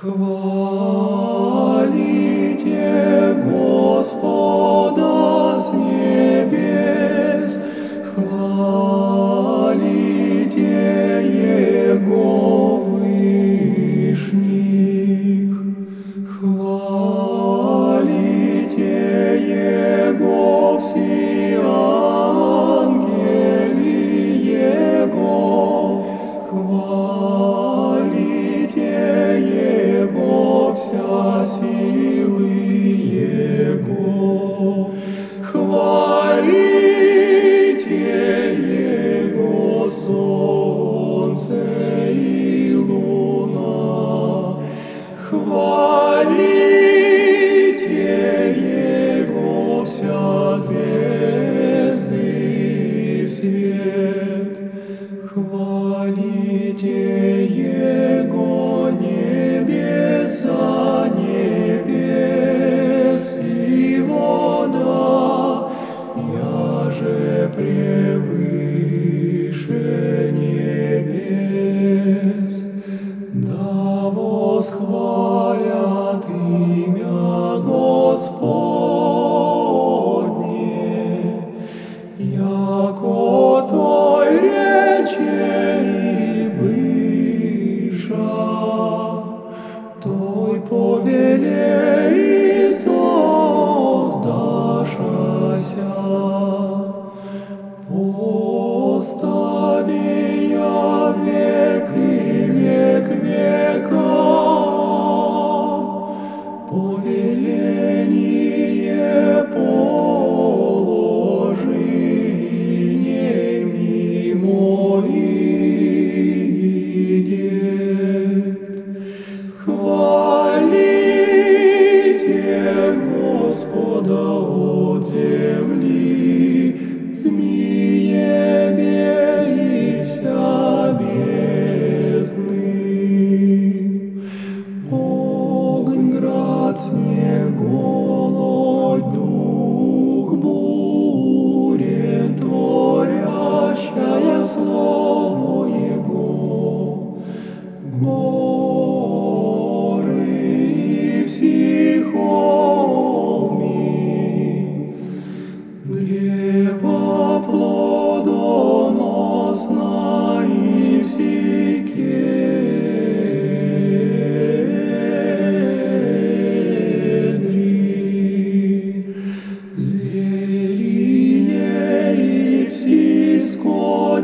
Хвалите Господа с небес, хвалите Славите Его небеса, небес и вода, я же превыше. оттуда от земли, змеи и вся бездны. Огонь, град, снег, голод, дух, бурен, творящая слово.